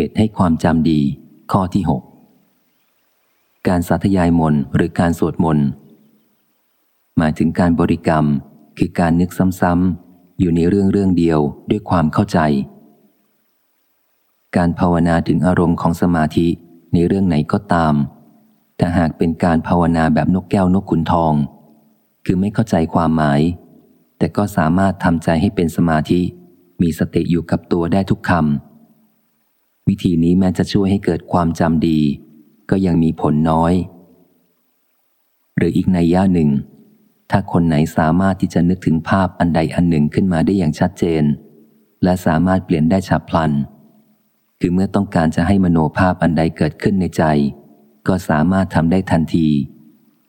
เหตุให้ความจำดี ข้อที่ 6 การสาธยายมนหรือการสวดมนต์หมายถึงการบริกรรมคือการนึกซ้ำๆ อยู่ในเรื่องเรื่องเดียวด้วยความเข้าใจ การภาวนาถึงอารมณ์ของสมาธิในเรื่องไหนก็ตามแต่หากเป็นการภาวนาแบบนกแก้วนกขุนทอง คือไม่เข้าใจความหมาย แต่ก็สามารถทำใจให้เป็นสมาธิ มีสติอยู่กับตัวได้ทุกคำ วิธีนี้แม้จะช่วยให้เกิดความจำดี ก็ยังมีผลน้อย หรืออีกในย่าหนึ่ง ถ้าคนไหนสามารถที่จะนึกถึงภาพอันใดอันหนึ่งขึ้นมาได้อย่างชัดเจน และสามารถเปลี่ยนได้ฉับพลัน คือเมื่อต้องการจะให้มโนภาพอันใดเกิดขึ้นในใจ ก็สามารถทำได้ทันที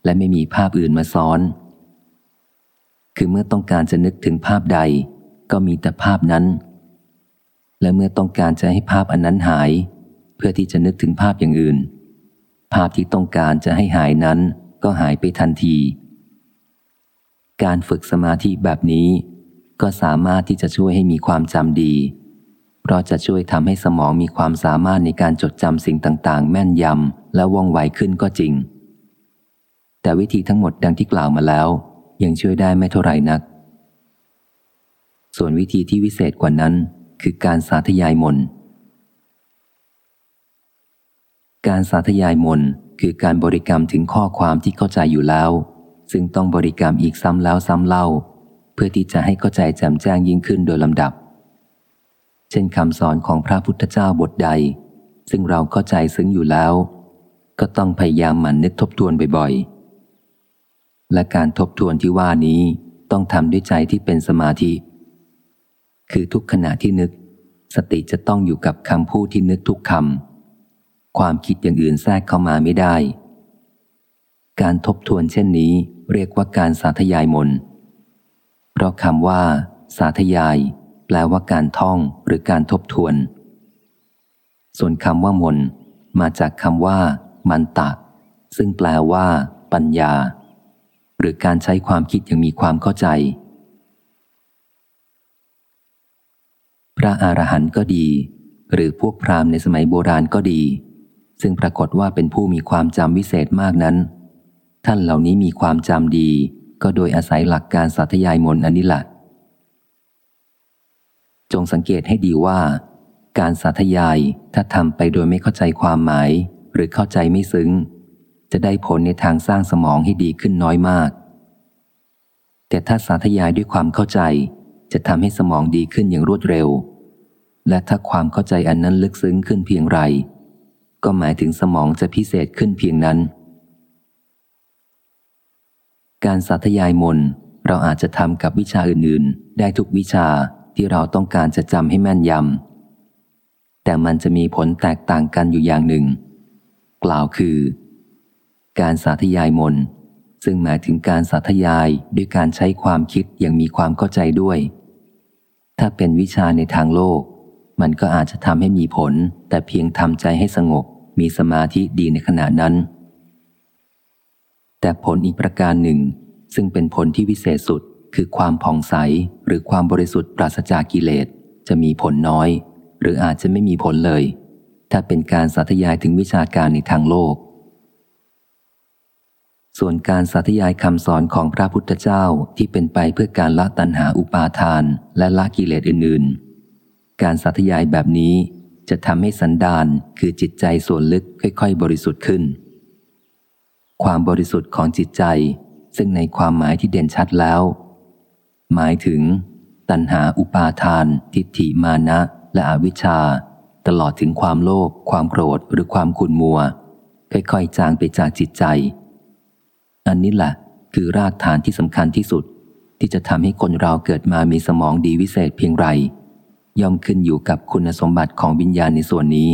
และไม่มีภาพอื่นมาซ้อน คือเมื่อต้องการจะนึกถึงภาพใด ก็มีแต่ภาพนั้น และเมื่อต้องการจะให้ภาพอันนั้นหาย เพื่อที่จะนึกถึงภาพอย่างอื่น ภาพที่ต้องการจะให้หายนั้นก็หายไปทันที การฝึกสมาธิแบบนี้ ก็สามารถที่จะช่วยให้มีความจำดี เพราะจะช่วยทำให้สมองมีความสามารถในการจดจำสิ่งต่างๆ แม่นยำและว่องไวขึ้นก็จริง แต่วิธีทั้งหมดดังที่กล่าวมาแล้ว ยังช่วยได้ไม่เท่าไหร่นัก ส่วนวิธีที่วิเศษกว่านั้น คือการสาธยายมน การสาธยายมนคือการบริกรรมถึงข้อความที่เข้าใจอยู่แล้ว ซึ่งต้องบริกรรมอีกซ้ำแล้วซ้ำเล่า เพื่อที่จะให้เข้าใจแจ่มแจ้งยิ่งขึ้นโดยลำดับ เช่นคำสอนของพระพุทธเจ้าบทใด ซึ่งเราเข้าใจซึ้งอยู่แล้ว ก็ต้องพยายามหมั่นนึกทบทวนบ่อยๆ และการทบทวนที่ว่านี้ต้องทำด้วยใจที่เป็นสมาธิ คือทุกขณะที่นึก สติจะต้องอยู่กับคำพูดที่นึกทุกคำความคิดอย่างอื่นแทรกเข้ามาไม่ได้ การทบทวนเช่นนี้เรียกว่าการสาธยายมน เพราะคำว่า สาธยาย แปลว่าการท่องหรือการทบทวน ส่วนคำว่ามน มาจากคำว่า มันตะซึ่งแปลว่า ปัญญา หรือการใช้ความคิดอย่างมีความเข้าใจ พระอรหันต์ก็ดี หรือพวกพราหมณ์ในสมัยโบราณก็ดี ซึ่งปรากฏว่าเป็นผู้มีความจำวิเศษมากนั้น ท่านเหล่านี้มีความจำดี ก็โดยอาศัยหลักการสาธยายมนอันนี้แหละจงสังเกตให้ดีว่า การสาธยายถ้าทำไปโดยไม่เข้าใจความหมาย หรือเข้าใจไม่ซึ้ง จะได้ผลในทางสร้างสมองให้ดีขึ้นน้อยมาก แต่ถ้าสาธยายด้วยความเข้าใจ จะทำให้สมองดีขึ้นอย่างรวดเร็ว และถ้าความเข้าใจอันนั้นลึกซึ้งขึ้นเพียงไร ก็หมายถึงสมองจะพิเศษขึ้นเพียงนั้น การสาธยายมนเราอาจจะทำกับวิชาอื่นๆ ได้ทุกวิชาที่เราต้องการจะจำให้แม่นยำแต่มันจะมีผลแตกต่างกันอยู่อย่างหนึ่ง กล่าวคือ การสาธยายมนซึ่งหมายถึงการสาธยายด้วยการใช้ความคิดอย่างมีความเข้าใจด้วย ถ้าเป็นวิชาในทางโลก มันก็อาจจะทำให้มีผล แต่เพียงทำใจให้สงบ มีสมาธิดีในขณะนั้น แต่ผลอีกประการหนึ่ง ซึ่งเป็นผลที่วิเศษสุดคือความผ่องใสหรือความบริสุทธิ์ปราศจากกิเลสจะมีผลน้อย หรืออาจจะไม่มีผลเลย ถ้าเป็นการสาธยายถึงวิชาการในทางโลก ส่วนการสาธยายคำสอนของพระพุทธเจ้าที่เป็นไปเพื่อการละตัณหาอุปาทาน และละกิเลสอื่น ๆ การสาธยายแบบนี้จะทำให้สันดานคือจิตใจส่วนลึกค่อย ๆ บริสุทธิ์ขึ้น ความบริสุทธิ์ของจิตใจ ซึ่งในความหมายที่เด่นชัดแล้ว หมายถึง ตัณหาอุปาทาน ทิฏฐิมานะและอวิชชา ตลอดถึงความโลภความโกรธหรือความขุ่นมัว ค่อยๆ จางไปจากจิตใจ อันนี้แหละคือรากฐานที่สำคัญที่สุด ที่จะทำให้คนเราเกิดมามีสมองดีวิเศษเพียงไร ย่อมขึ้นอยู่กับคุณสมบัติของวิญญาณในส่วนนี้